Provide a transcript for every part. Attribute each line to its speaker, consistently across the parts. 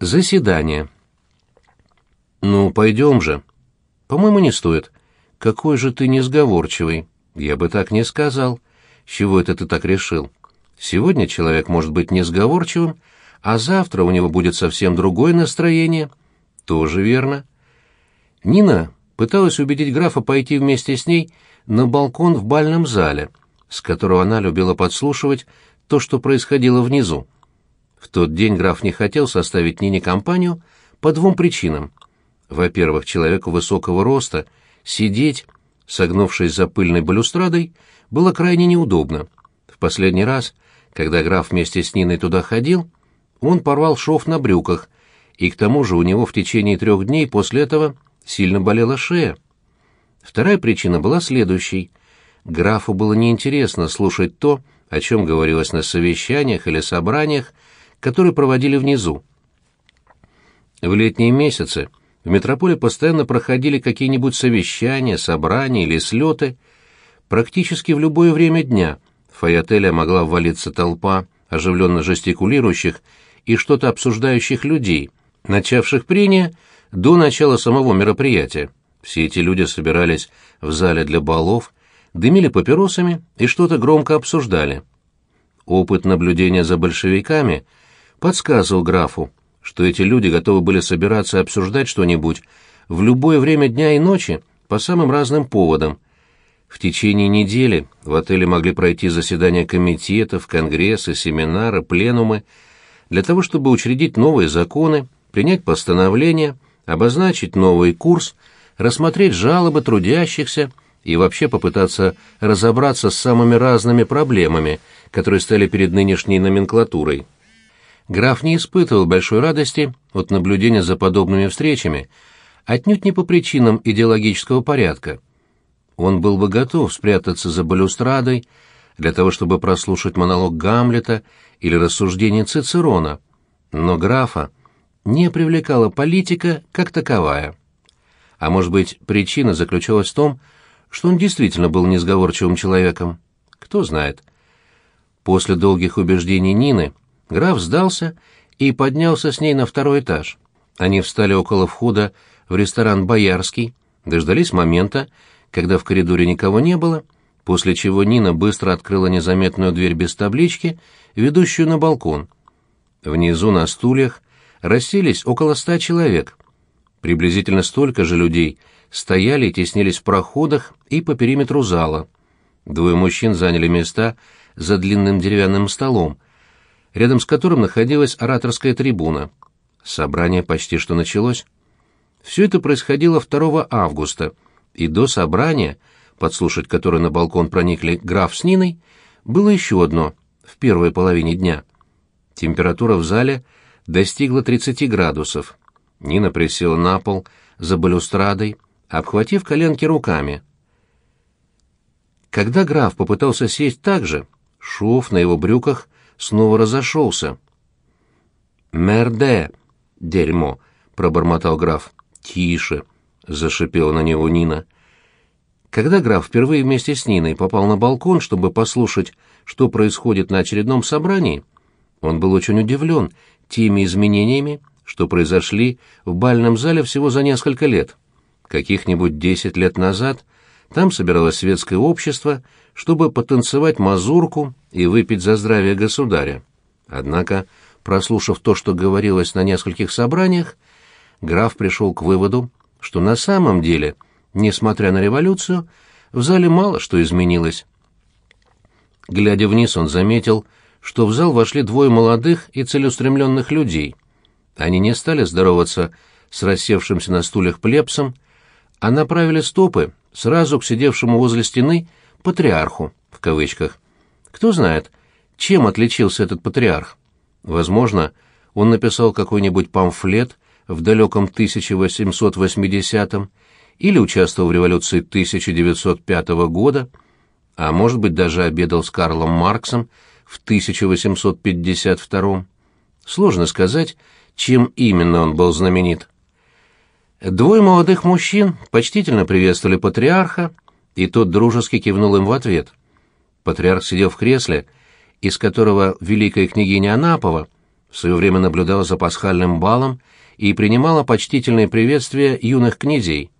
Speaker 1: Заседание. «Ну, пойдем же». «По-моему, не стоит. Какой же ты несговорчивый». «Я бы так не сказал». «С чего это ты так решил?» «Сегодня человек может быть несговорчивым, а завтра у него будет совсем другое настроение». «Тоже верно». Нина пыталась убедить графа пойти вместе с ней на балкон в бальном зале, с которого она любила подслушивать то, что происходило внизу. В тот день граф не хотел составить Нине компанию по двум причинам. Во-первых, человеку высокого роста сидеть, согнувшись за пыльной балюстрадой, было крайне неудобно. В последний раз, когда граф вместе с Ниной туда ходил, он порвал шов на брюках, и к тому же у него в течение трех дней после этого сильно болела шея. Вторая причина была следующей. Графу было неинтересно слушать то, о чем говорилось на совещаниях или собраниях, которые проводили внизу. В летние месяцы в метрополе постоянно проходили какие-нибудь совещания, собрания или слеты. Практически в любое время дня в фойотеля могла ввалиться толпа оживленно жестикулирующих и что-то обсуждающих людей, начавших прения до начала самого мероприятия. Все эти люди собирались в зале для балов, дымили папиросами и что-то громко обсуждали. Опыт наблюдения за большевиками – подсказывал графу, что эти люди готовы были собираться и обсуждать что-нибудь в любое время дня и ночи по самым разным поводам. В течение недели в отеле могли пройти заседания комитетов, конгрессы, семинары, пленумы, для того, чтобы учредить новые законы, принять постановления, обозначить новый курс, рассмотреть жалобы трудящихся и вообще попытаться разобраться с самыми разными проблемами, которые стали перед нынешней номенклатурой граф не испытывал большой радости от наблюдения за подобными встречами, отнюдь не по причинам идеологического порядка. Он был бы готов спрятаться за балюстрадой для того, чтобы прослушать монолог Гамлета или рассуждение Цицерона, но графа не привлекала политика как таковая. А может быть, причина заключалась в том, что он действительно был несговорчивым человеком. Кто знает. После долгих убеждений Нины Граф сдался и поднялся с ней на второй этаж. Они встали около входа в ресторан «Боярский», дождались момента, когда в коридоре никого не было, после чего Нина быстро открыла незаметную дверь без таблички, ведущую на балкон. Внизу на стульях расселись около ста человек. Приблизительно столько же людей стояли и теснились в проходах и по периметру зала. Двое мужчин заняли места за длинным деревянным столом — рядом с которым находилась ораторская трибуна. Собрание почти что началось. Все это происходило 2 августа, и до собрания, подслушать которое на балкон проникли граф с Ниной, было еще одно, в первой половине дня. Температура в зале достигла 30 градусов. Нина присела на пол за балюстрадой, обхватив коленки руками. Когда граф попытался сесть так же, шов на его брюках снова разошелся. «Мерде! Дерьмо!» — пробормотал граф. «Тише!» — зашипела на него Нина. Когда граф впервые вместе с Ниной попал на балкон, чтобы послушать, что происходит на очередном собрании, он был очень удивлен теми изменениями, что произошли в бальном зале всего за несколько лет. Каких-нибудь десять лет назад там собиралось светское общество, чтобы потанцевать мазурку и выпить за здравие государя. Однако, прослушав то, что говорилось на нескольких собраниях, граф пришел к выводу, что на самом деле, несмотря на революцию, в зале мало что изменилось. Глядя вниз, он заметил, что в зал вошли двое молодых и целеустремленных людей. Они не стали здороваться с рассевшимся на стульях плебсом, а направили стопы сразу к сидевшему возле стены «патриарху», в кавычках. Кто знает, чем отличился этот патриарх? Возможно, он написал какой-нибудь памфлет в далеком 1880-м или участвовал в революции 1905 года, а может быть даже обедал с Карлом Марксом в 1852 Сложно сказать, чем именно он был знаменит. Двое молодых мужчин почтительно приветствовали патриарха, и тот дружески кивнул им в ответ. Патриарх сидел в кресле, из которого великая княгиня Анапова в свое время наблюдала за пасхальным балом и принимала почтительные приветствия юных князей.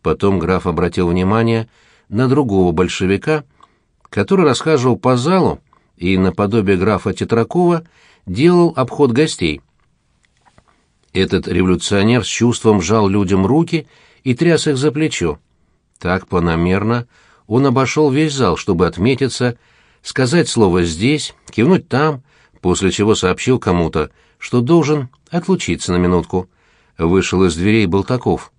Speaker 1: Потом граф обратил внимание на другого большевика, который расхаживал по залу и, наподобие графа Тетракова, делал обход гостей. Этот революционер с чувством жал людям руки и тряс их за плечо. Так планомерно он обошел весь зал, чтобы отметиться, сказать слово «здесь», кивнуть «там», после чего сообщил кому-то, что должен отлучиться на минутку. Вышел из дверей был таков.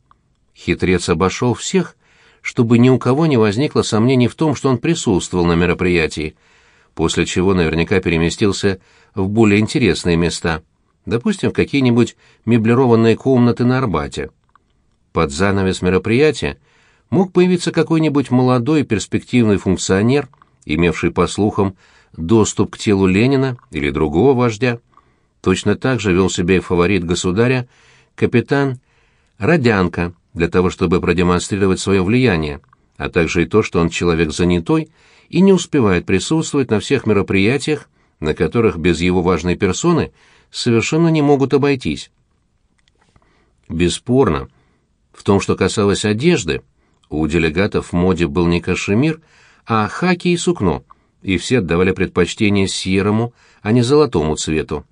Speaker 1: Хитрец обошел всех, чтобы ни у кого не возникло сомнений в том, что он присутствовал на мероприятии, после чего наверняка переместился в более интересные места, допустим, в какие-нибудь меблированные комнаты на Арбате. Под занавес мероприятия мог появиться какой-нибудь молодой перспективный функционер, имевший, по слухам, доступ к телу Ленина или другого вождя. Точно так же вел себя и фаворит государя, капитан Родянко, для того, чтобы продемонстрировать свое влияние, а также и то, что он человек занятой и не успевает присутствовать на всех мероприятиях, на которых без его важной персоны совершенно не могут обойтись. Бесспорно, в том, что касалось одежды, у делегатов в моде был не кашемир, а хаки и сукно, и все отдавали предпочтение серому, а не золотому цвету.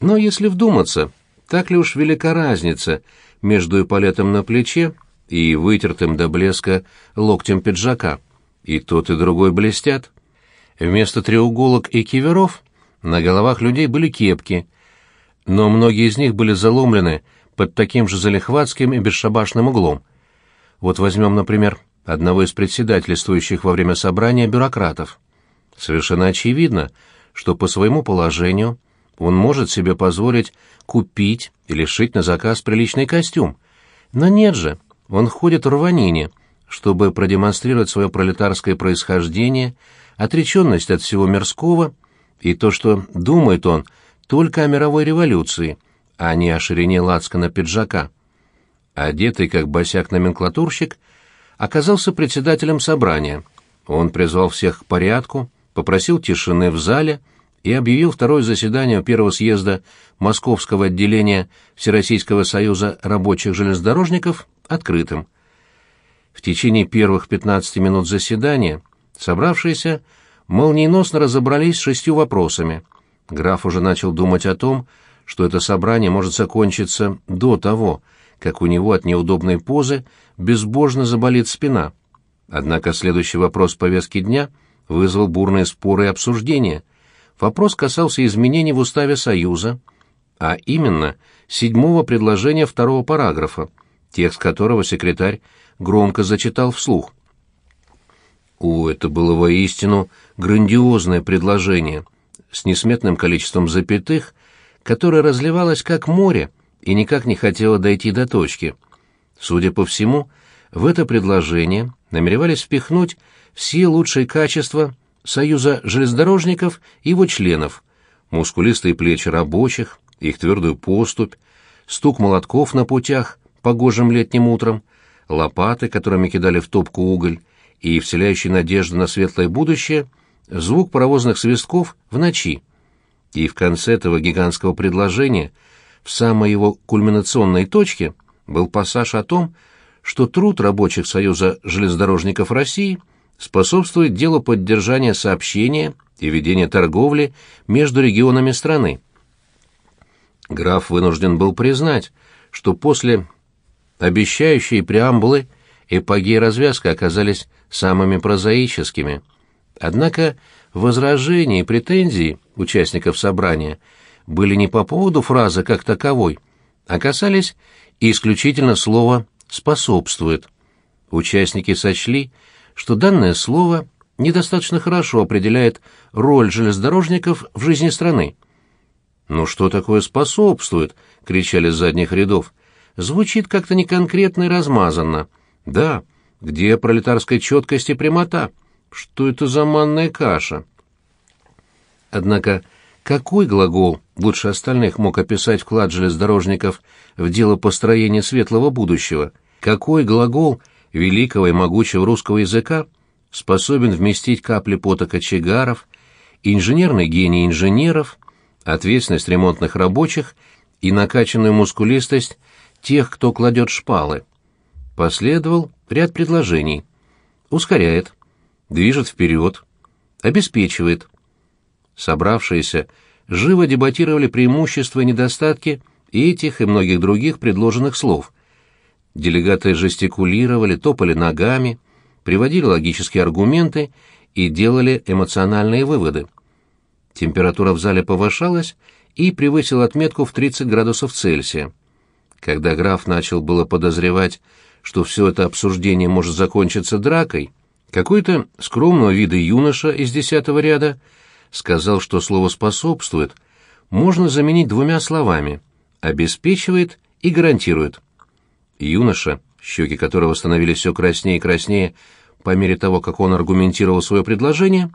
Speaker 1: Но если вдуматься, так ли уж велика разница между эполетом на плече и вытертым до блеска локтем пиджака? И тот, и другой блестят. Вместо треуголок и киверов на головах людей были кепки, но многие из них были заломлены под таким же залихватским и бесшабашным углом. Вот возьмем, например, одного из председательствующих во время собрания бюрократов. Совершенно очевидно, что по своему положению он может себе позволить купить или шить на заказ приличный костюм. Но нет же, он ходит в рванине, чтобы продемонстрировать свое пролетарское происхождение, отреченность от всего мирского и то, что думает он только о мировой революции, а не о ширине лацкана пиджака. Одетый как босяк-номенклатурщик, оказался председателем собрания. Он призвал всех к порядку, попросил тишины в зале и объявил второе заседание первого съезда Московского отделения Всероссийского союза рабочих железнодорожников открытым. В течение первых 15 минут заседания собравшиеся молниеносно разобрались с шестью вопросами. Граф уже начал думать о том, что это собрание может закончиться до того, как у него от неудобной позы безбожно заболит спина. Однако следующий вопрос повестки дня — вызвал бурные споры и обсуждения. Вопрос касался изменений в уставе Союза, а именно седьмого предложения второго параграфа, текст которого секретарь громко зачитал вслух. О, это было воистину грандиозное предложение, с несметным количеством запятых, которое разливалось как море и никак не хотело дойти до точки. Судя по всему, в это предложение намеревались впихнуть все лучшие качества Союза железнодорожников и его членов, мускулистые плечи рабочих, их твердую поступь, стук молотков на путях погожим летним утром, лопаты, которыми кидали в топку уголь, и вселяющий надежду на светлое будущее звук паровозных свистков в ночи. И в конце этого гигантского предложения, в самой его кульминационной точке, был пассаж о том, что труд рабочих Союза железнодорожников России – способствует делу поддержания сообщения и ведения торговли между регионами страны. Граф вынужден был признать, что после обещающей преамбулы эпогеи развязка оказались самыми прозаическими. Однако возражения и претензии участников собрания были не по поводу фразы как таковой, а касались исключительно слова «способствует». Участники сочли, что данное слово недостаточно хорошо определяет роль железнодорожников в жизни страны. «Ну что такое способствует?» — кричали с задних рядов. «Звучит как-то неконкретно и размазанно. Да, где пролетарская четкость и прямота? Что это за манная каша?» Однако какой глагол лучше остальных мог описать вклад железнодорожников в дело построения светлого будущего? Какой глагол — великого и могучего русского языка способен вместить капли пота кочегаров, инженерный гений инженеров, ответственность ремонтных рабочих и накачанную мускулистость тех, кто кладет шпалы. Последовал ряд предложений. Ускоряет, движет вперед, обеспечивает. Собравшиеся живо дебатировали преимущества и недостатки этих и многих других предложенных слов. Делегаты жестикулировали, топали ногами, приводили логические аргументы и делали эмоциональные выводы. Температура в зале повышалась и превысила отметку в 30 градусов Цельсия. Когда граф начал было подозревать, что все это обсуждение может закончиться дракой, какой-то скромного вида юноша из десятого ряда сказал, что слово «способствует» можно заменить двумя словами «обеспечивает» и «гарантирует». Юноша, щеки которого становились все краснее и краснее по мере того, как он аргументировал свое предложение,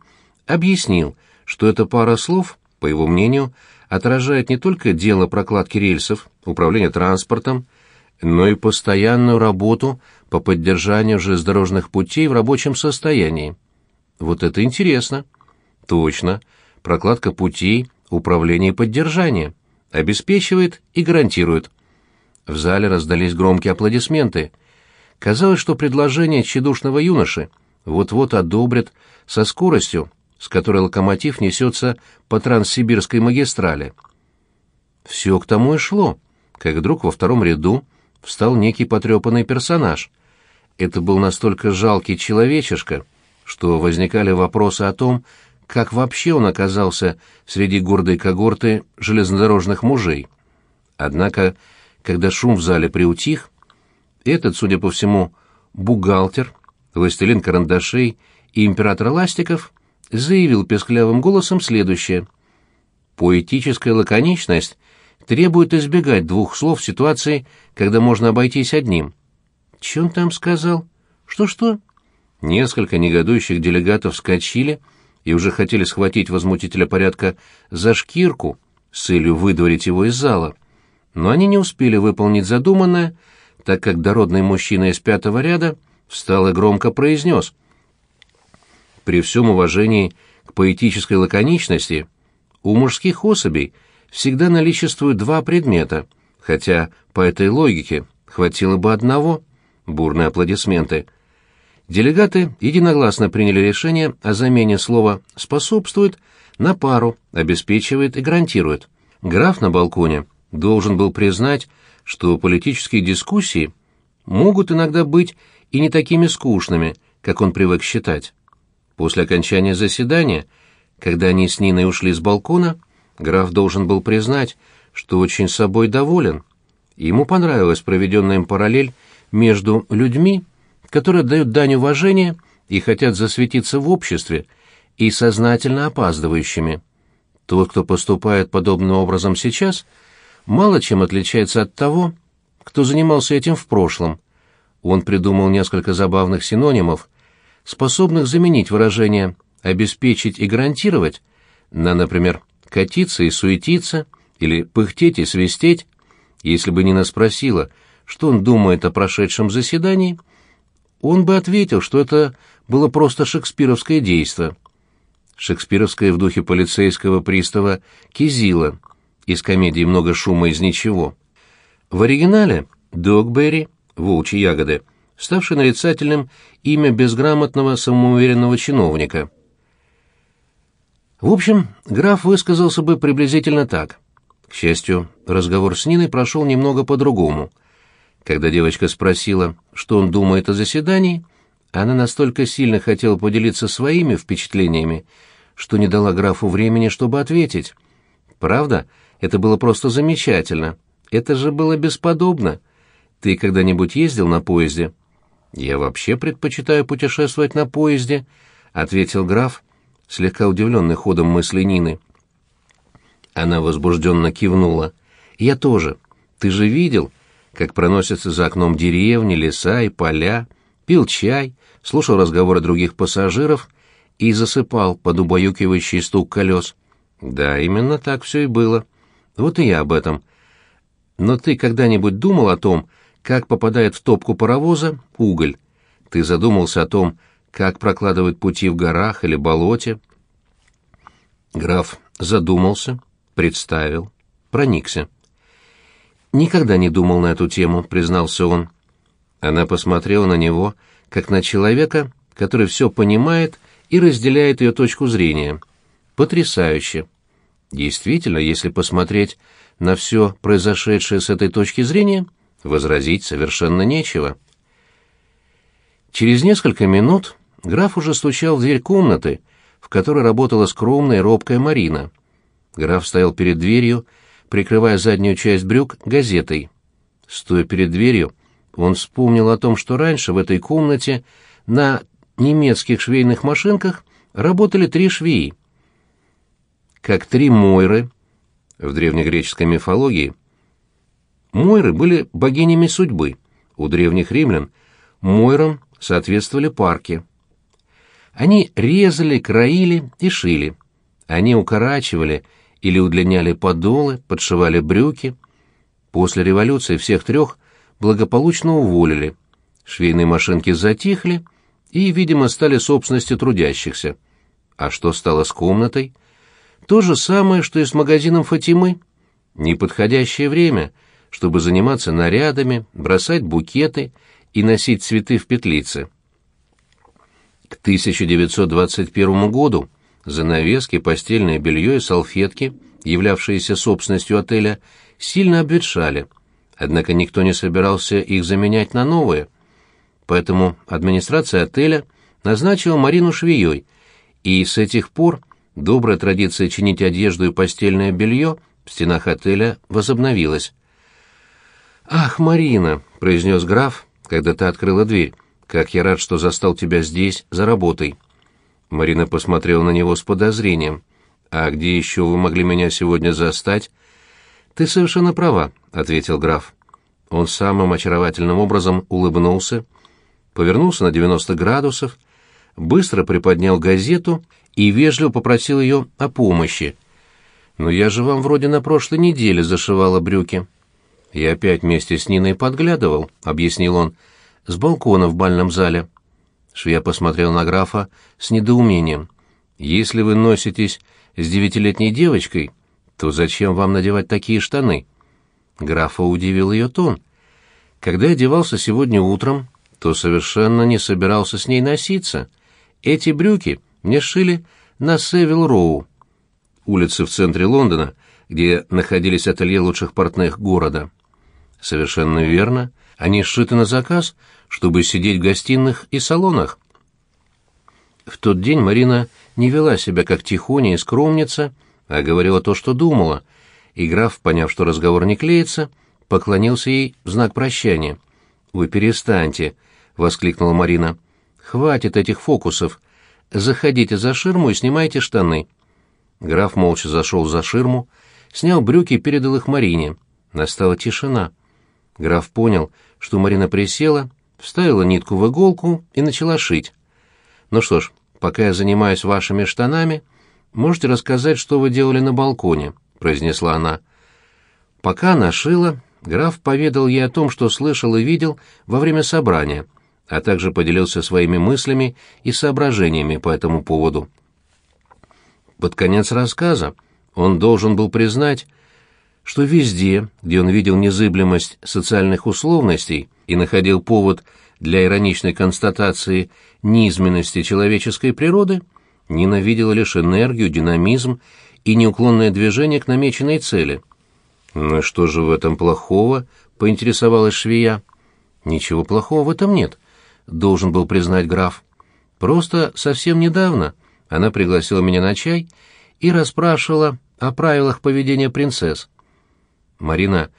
Speaker 1: объяснил, что эта пара слов, по его мнению, отражает не только дело прокладки рельсов, управления транспортом, но и постоянную работу по поддержанию железнодорожных путей в рабочем состоянии. Вот это интересно. Точно. Прокладка путей, управление и поддержание. Обеспечивает и гарантирует. В зале раздались громкие аплодисменты. Казалось, что предложение тщедушного юноши вот-вот одобрят со скоростью, с которой локомотив несется по Транссибирской магистрали. Все к тому и шло, как вдруг во втором ряду встал некий потрепанный персонаж. Это был настолько жалкий человечишка, что возникали вопросы о том, как вообще он оказался среди гордой когорты железнодорожных мужей. Однако, когда шум в зале приутих, этот, судя по всему, бухгалтер, властелин карандашей и император ластиков заявил песклявым голосом следующее. «Поэтическая лаконичность требует избегать двух слов ситуации, когда можно обойтись одним». «Че он там сказал? Что-что?» Несколько негодующих делегатов вскочили и уже хотели схватить возмутителя порядка за шкирку с целью выдворить его из зала. Но они не успели выполнить задуманное, так как дородный мужчина из пятого ряда встал и громко произнес — при всем уважении к поэтической лаконичности, у мужских особей всегда наличествуют два предмета, хотя по этой логике хватило бы одного. Бурные аплодисменты. Делегаты единогласно приняли решение о замене слова «способствует» на пару, обеспечивает и гарантирует. Граф на балконе должен был признать, что политические дискуссии могут иногда быть и не такими скучными, как он привык считать. После окончания заседания, когда они с Ниной ушли с балкона, граф должен был признать, что очень собой доволен. Ему понравилась проведенная им параллель между людьми, которые дают дань уважения и хотят засветиться в обществе, и сознательно опаздывающими. Тот, кто поступает подобным образом сейчас, мало чем отличается от того, кто занимался этим в прошлом. Он придумал несколько забавных синонимов, способных заменить выражение «обеспечить и гарантировать» на, например, «катиться и суетиться» или «пыхтеть и свистеть». Если бы Нина спросила, что он думает о прошедшем заседании, он бы ответил, что это было просто шекспировское действо. Шекспировское в духе полицейского пристава Кизила из комедии «Много шума из ничего». В оригинале Догберри, волчьи ягоды, ставший нарицательным имя безграмотного самоуверенного чиновника. В общем, граф высказался бы приблизительно так. К счастью, разговор с Ниной прошел немного по-другому. Когда девочка спросила, что он думает о заседании, она настолько сильно хотела поделиться своими впечатлениями, что не дала графу времени, чтобы ответить. Правда, это было просто замечательно. Это же было бесподобно. Ты когда-нибудь ездил на поезде? «Я вообще предпочитаю путешествовать на поезде», — ответил граф, слегка удивленный ходом мысли Нины. Она возбужденно кивнула. «Я тоже. Ты же видел, как проносятся за окном деревни, леса и поля, пил чай, слушал разговоры других пассажиров и засыпал под убаюкивающий стук колес. Да, именно так все и было. Вот и я об этом. Но ты когда-нибудь думал о том, как попадает в топку паровоза уголь. Ты задумался о том, как прокладывают пути в горах или болоте? Граф задумался, представил, проникся. «Никогда не думал на эту тему», — признался он. Она посмотрела на него, как на человека, который все понимает и разделяет ее точку зрения. Потрясающе. Действительно, если посмотреть на все произошедшее с этой точки зрения, возразить совершенно нечего. Через несколько минут граф уже стучал в дверь комнаты, в которой работала скромная и робкая Марина. Граф стоял перед дверью, прикрывая заднюю часть брюк газетой. Стоя перед дверью, он вспомнил о том, что раньше в этой комнате на немецких швейных машинках работали три швеи. Как три Мойры в древнегреческой мифологии. Мойры были богинями судьбы. У древних римлян Мойрам соответствовали парки. Они резали, краили и шили. Они укорачивали или удлиняли подолы, подшивали брюки. После революции всех трех благополучно уволили. Швейные машинки затихли и, видимо, стали собственностью трудящихся. А что стало с комнатой? То же самое, что и с магазином Фатимы. Неподходящее время, чтобы заниматься нарядами, бросать букеты и носить цветы в петлице. К 1921 году занавески, постельное белье и салфетки, являвшиеся собственностью отеля, сильно обветшали, однако никто не собирался их заменять на новые. Поэтому администрация отеля назначила Марину швеей, и с этих пор добрая традиция чинить одежду и постельное белье в стенах отеля возобновилась. «Ах, Марина!» — произнес граф, когда ты открыла дверь. Как я рад, что застал тебя здесь, за работой. Марина посмотрела на него с подозрением. А где еще вы могли меня сегодня застать? Ты совершенно права, ответил граф. Он самым очаровательным образом улыбнулся, повернулся на 90 градусов, быстро приподнял газету и вежливо попросил ее о помощи. «Но я же вам вроде на прошлой неделе зашивала брюки». «Я опять вместе с Ниной подглядывал», — объяснил он, — с балкона в бальном зале. Швея посмотрел на графа с недоумением. «Если вы носитесь с девятилетней девочкой, то зачем вам надевать такие штаны?» Графа удивил ее тон. «Когда я одевался сегодня утром, то совершенно не собирался с ней носиться. Эти брюки мне сшили на Севил-Роу, улице в центре Лондона, где находились ателье лучших портных города». «Совершенно верно. Они сшиты на заказ, чтобы сидеть в гостиных и салонах. В тот день Марина не вела себя как тихоня и скромница, а говорила то, что думала, и граф, поняв, что разговор не клеится, поклонился ей в знак прощания. «Вы перестаньте!» — воскликнула Марина. «Хватит этих фокусов. Заходите за ширму и снимайте штаны». Граф молча зашел за ширму, снял брюки и передал их Марине. Настала тишина. Граф понял, что Марина присела, вставила нитку в иголку и начала шить. «Ну что ж, пока я занимаюсь вашими штанами, можете рассказать, что вы делали на балконе», — произнесла она. Пока она шила, граф поведал ей о том, что слышал и видел во время собрания, а также поделился своими мыслями и соображениями по этому поводу. Под конец рассказа он должен был признать, что везде, где он видел незыблемость социальных условностей и находил повод для ироничной констатации низменности человеческой природы, ненавидел лишь энергию, динамизм и неуклонное движение к намеченной цели. «Ну что же в этом плохого?» — поинтересовалась швея. «Ничего плохого в этом нет», — должен был признать граф. «Просто совсем недавно она пригласила меня на чай и расспрашивала о правилах поведения принцесс. Марина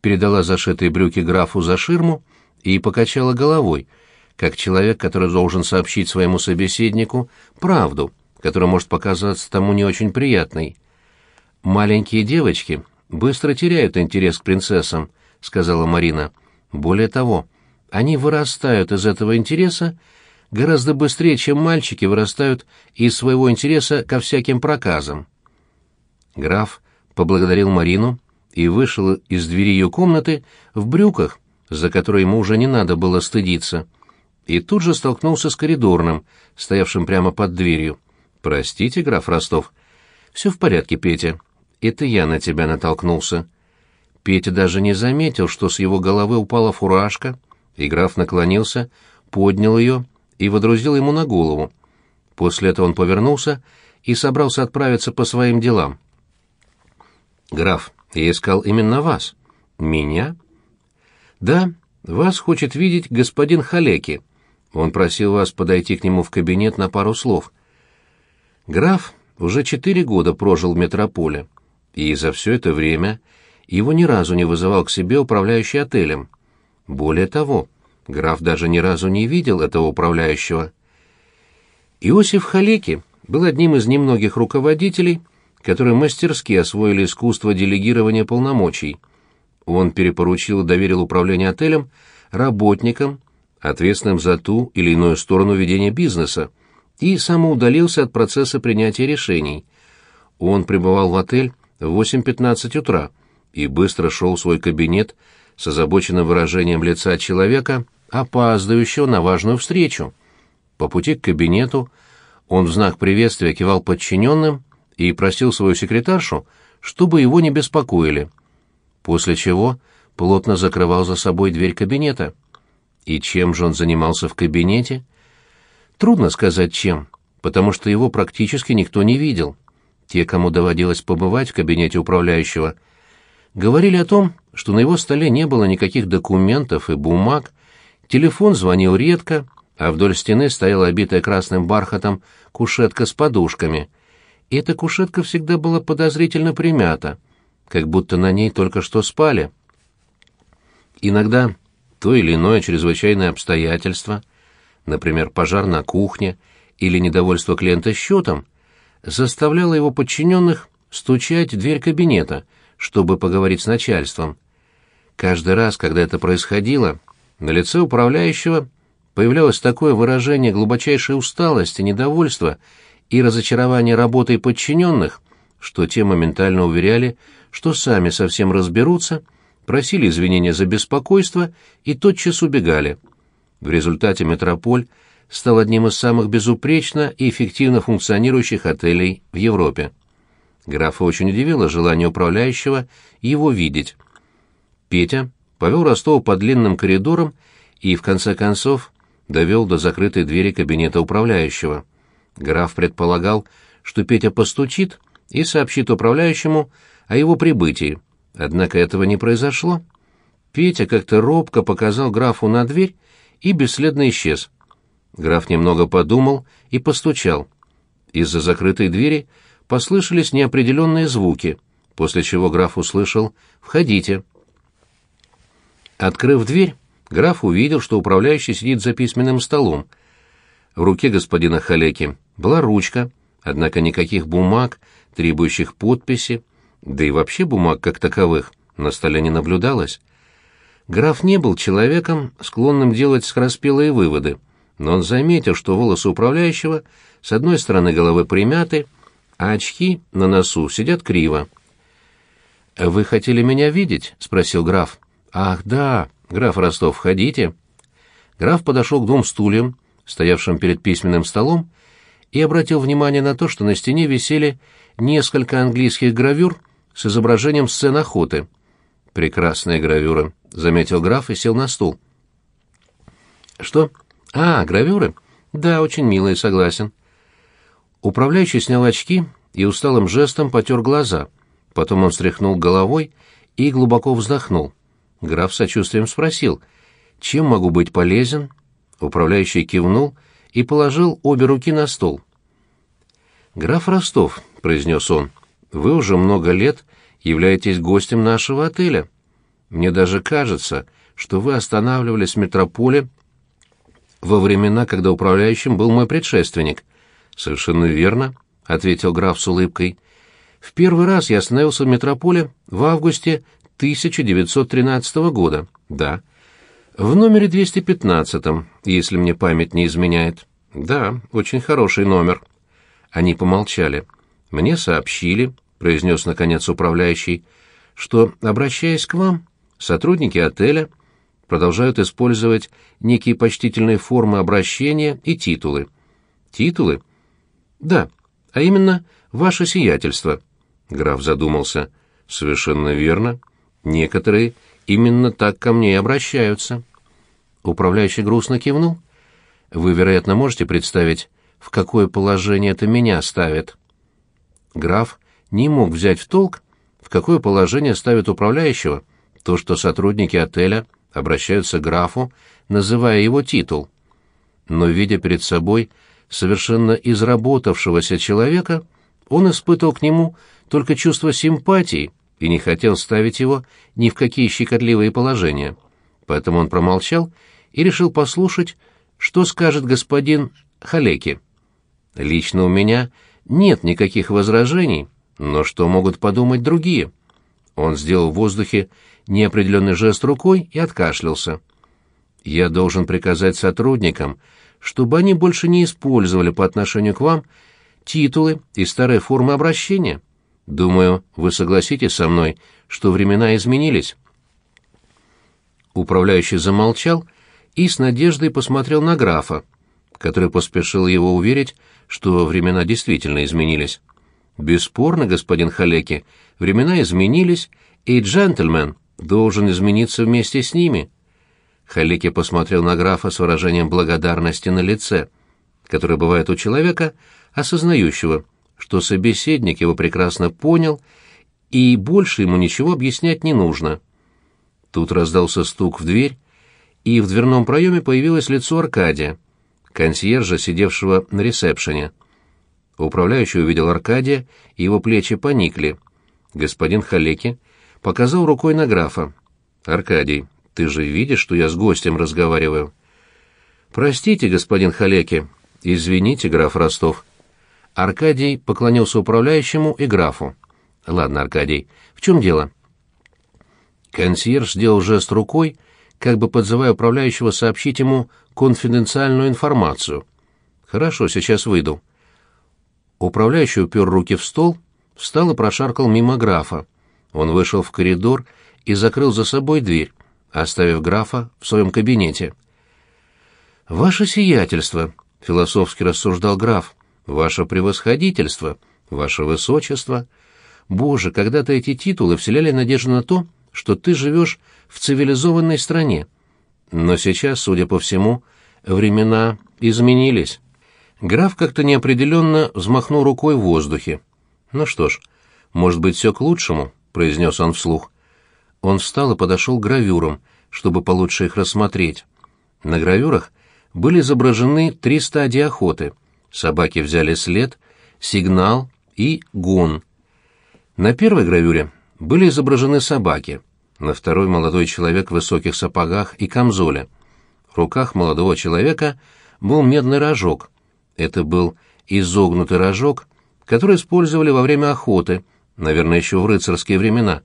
Speaker 1: передала зашитые брюки графу за ширму и покачала головой, как человек, который должен сообщить своему собеседнику правду, которая может показаться тому не очень приятной. «Маленькие девочки быстро теряют интерес к принцессам», — сказала Марина. «Более того, они вырастают из этого интереса гораздо быстрее, чем мальчики вырастают из своего интереса ко всяким проказам». Граф поблагодарил Марину и вышел из двери ее комнаты в брюках, за которые ему уже не надо было стыдиться. И тут же столкнулся с коридорным, стоявшим прямо под дверью. «Простите, граф Ростов». «Все в порядке, Петя. это я на тебя натолкнулся». Петя даже не заметил, что с его головы упала фуражка, и граф наклонился, поднял ее и водрузил ему на голову. После этого он повернулся и собрался отправиться по своим делам. «Граф, я искал именно вас». «Меня?» «Да, вас хочет видеть господин Халеки. Он просил вас подойти к нему в кабинет на пару слов». Граф уже четыре года прожил в метрополе, и за все это время его ни разу не вызывал к себе управляющий отелем. Более того, граф даже ни разу не видел этого управляющего. Иосиф Халеки был одним из немногих руководителей, которые мастерски освоили искусство делегирования полномочий. Он перепоручил и доверил управление отелем работникам, ответственным за ту или иную сторону ведения бизнеса, и самоудалился от процесса принятия решений. Он пребывал в отель в 8.15 утра и быстро шел в свой кабинет с озабоченным выражением лица человека, опаздывающего на важную встречу. По пути к кабинету он в знак приветствия кивал подчиненным и просил свою секретаршу, чтобы его не беспокоили, после чего плотно закрывал за собой дверь кабинета. И чем же он занимался в кабинете? Трудно сказать чем, потому что его практически никто не видел. Те, кому доводилось побывать в кабинете управляющего, говорили о том, что на его столе не было никаких документов и бумаг, телефон звонил редко, а вдоль стены стояла обитая красным бархатом кушетка с подушками. Эта кушетка всегда была подозрительно примята, как будто на ней только что спали. Иногда то или иное чрезвычайное обстоятельство, например, пожар на кухне или недовольство клиента счетом, заставляло его подчиненных стучать в дверь кабинета, чтобы поговорить с начальством. Каждый раз, когда это происходило, на лице управляющего появлялось такое выражение глубочайшей усталости, недовольства и разочарования работой подчиненных, что те моментально уверяли, что сами совсем разберутся, просили извинения за беспокойство и тотчас убегали. В результате «Метрополь» стал одним из самых безупречно и эффективно функционирующих отелей в Европе. Графа очень удивило желание управляющего его видеть. Петя повел Ростова по длинным коридорам и, в конце концов, довел до закрытой двери кабинета управляющего. Граф предполагал, что Петя постучит и сообщит управляющему о его прибытии. Однако этого не произошло. Петя как-то робко показал графу на дверь и бесследно исчез. Граф немного подумал и постучал. Из-за закрытой двери послышались неопределенные звуки, после чего граф услышал «Входите». Открыв дверь, граф увидел, что управляющий сидит за письменным столом. В руке господина Халеки была ручка, однако никаких бумаг, требующих подписи, да и вообще бумаг как таковых на столе не наблюдалось. Граф не был человеком, склонным делать скороспелые выводы, но он заметил, что волосы управляющего с одной стороны головы примяты, а очки на носу сидят криво. «Вы хотели меня видеть?» — спросил граф. «Ах, да!» «Граф Ростов, входите». Граф подошел к двум стульям, стоявшим перед письменным столом, и обратил внимание на то, что на стене висели несколько английских гравюр с изображением сцен охоты. «Прекрасные гравюры», — заметил граф и сел на стул. «Что? А, гравюры? Да, очень милые, согласен». Управляющий снял очки и усталым жестом потер глаза. Потом он встряхнул головой и глубоко вздохнул. Граф сочувствием спросил, «Чем могу быть полезен?» Управляющий кивнул и положил обе руки на стол. «Граф Ростов», — произнес он, — «вы уже много лет являетесь гостем нашего отеля. Мне даже кажется, что вы останавливались в метрополе во времена, когда управляющим был мой предшественник». «Совершенно верно», — ответил граф с улыбкой. «В первый раз я остановился в метрополе в августе 1913 года, да. В номере 215, если мне память не изменяет. Да, очень хороший номер. Они помолчали. Мне сообщили, произнес наконец управляющий, что, обращаясь к вам, сотрудники отеля продолжают использовать некие почтительные формы обращения и титулы. Титулы? Да, а именно «Ваше сиятельство». Граф задумался. Совершенно верно. Некоторые именно так ко мне и обращаются. Управляющий грустно кивнул. Вы, вероятно, можете представить, в какое положение это меня ставит. Граф не мог взять в толк, в какое положение ставит управляющего то, что сотрудники отеля обращаются к графу, называя его титул. Но, видя перед собой совершенно изработавшегося человека, он испытывал к нему только чувство симпатии и не хотел ставить его ни в какие щекотливые положения. Поэтому он промолчал и решил послушать, что скажет господин Халеки. «Лично у меня нет никаких возражений, но что могут подумать другие?» Он сделал в воздухе неопределенный жест рукой и откашлялся. «Я должен приказать сотрудникам, чтобы они больше не использовали по отношению к вам титулы и старые формы обращения. Думаю, вы согласитесь со мной, что времена изменились». Управляющий замолчал и с надеждой посмотрел на графа, который поспешил его уверить, что времена действительно изменились. «Бесспорно, господин Халеки, времена изменились, и джентльмен должен измениться вместе с ними». Халеки посмотрел на графа с выражением благодарности на лице, которое бывает у человека, осознающего, что собеседник его прекрасно понял, и больше ему ничего объяснять не нужно. Тут раздался стук в дверь, и в дверном проеме появилось лицо Аркадия, консьержа, сидевшего на ресепшене. Управляющий увидел Аркадия, и его плечи поникли. Господин Халеки показал рукой на графа. «Аркадий, ты же видишь, что я с гостем разговариваю?» «Простите, господин Халеки. Извините, граф Ростов». Аркадий поклонился управляющему и графу. «Ладно, Аркадий, в чем дело?» Консьерж сделал жест рукой, как бы подзывая управляющего сообщить ему конфиденциальную информацию. «Хорошо, сейчас выйду». Управляющий упер руки в стол, встал и прошаркал мимо графа. Он вышел в коридор и закрыл за собой дверь, оставив графа в своем кабинете. «Ваше сиятельство», — философски рассуждал граф, — «ваше превосходительство, ваше высочество. Боже, когда-то эти титулы вселяли надежду на то, что ты живешь в цивилизованной стране. Но сейчас, судя по всему, времена изменились». Граф как-то неопределенно взмахнул рукой в воздухе. «Ну что ж, может быть, все к лучшему», — произнес он вслух. Он встал и подошел к гравюрам, чтобы получше их рассмотреть. На гравюрах были изображены три стадии охоты. Собаки взяли след, сигнал и гон. На первой гравюре были изображены собаки, на второй — молодой человек в высоких сапогах и камзоле. В руках молодого человека был медный рожок. Это был изогнутый рожок, который использовали во время охоты, наверное, еще в рыцарские времена.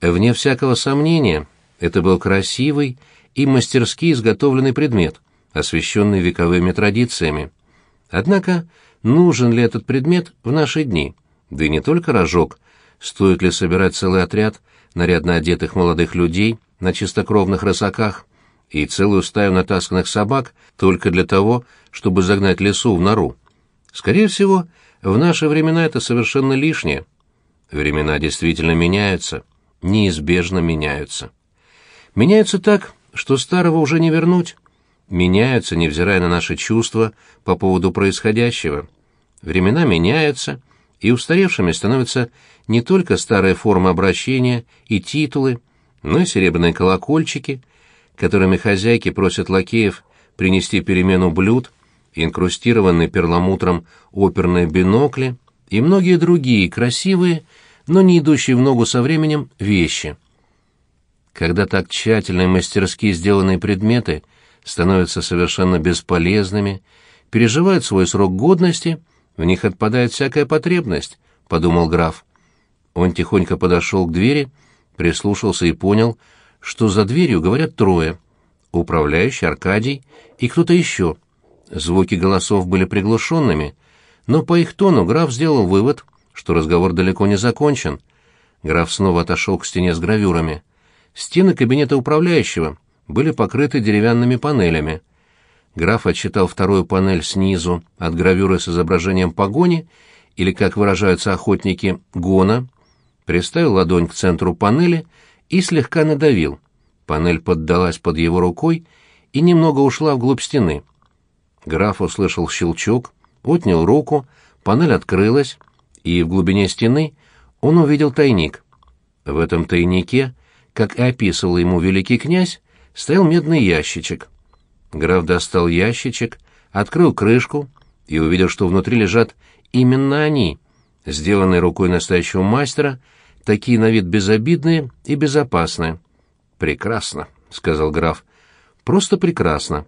Speaker 1: Вне всякого сомнения, это был красивый и мастерски изготовленный предмет, освященный вековыми традициями. Однако, нужен ли этот предмет в наши дни? Да и не только рожок. Стоит ли собирать целый отряд нарядно одетых молодых людей на чистокровных рысаках и целую стаю натасканных собак только для того, чтобы загнать лесу в нору? Скорее всего, в наши времена это совершенно лишнее. Времена действительно меняются, неизбежно меняются. Меняются так, что старого уже не вернуть. Меняются, невзирая на наши чувства по поводу происходящего. Времена меняются, и устаревшими становятся не только старые формы обращения и титулы, но и серебряные колокольчики, которыми хозяйки просят лакеев принести перемену блюд, инкрустированные перламутром оперные бинокли и многие другие красивые, но не идущие в ногу со временем вещи. Когда так тщательно и мастерски сделанные предметы становятся совершенно бесполезными, переживают свой срок годности, в них отпадает всякая потребность, — подумал граф. Он тихонько подошел к двери, прислушался и понял, что за дверью говорят трое — управляющий, Аркадий и кто-то еще. Звуки голосов были приглушенными, но по их тону граф сделал вывод, что разговор далеко не закончен. Граф снова отошел к стене с гравюрами. Стены кабинета управляющего были покрыты деревянными панелями. Граф отчитал вторую панель снизу от гравюры с изображением погони или, как выражаются охотники, гона, приставил ладонь к центру панели и слегка надавил. Панель поддалась под его рукой и немного ушла вглубь стены. Граф услышал щелчок, отнял руку, панель открылась, и в глубине стены он увидел тайник. В этом тайнике, как и описывал ему великий князь, стоял медный ящичек. Граф достал ящичек, открыл крышку и увидел, что внутри лежат именно они, сделанные рукой настоящего мастера, такие на вид безобидные и безопасные. «Прекрасно», — сказал граф. «Просто прекрасно»,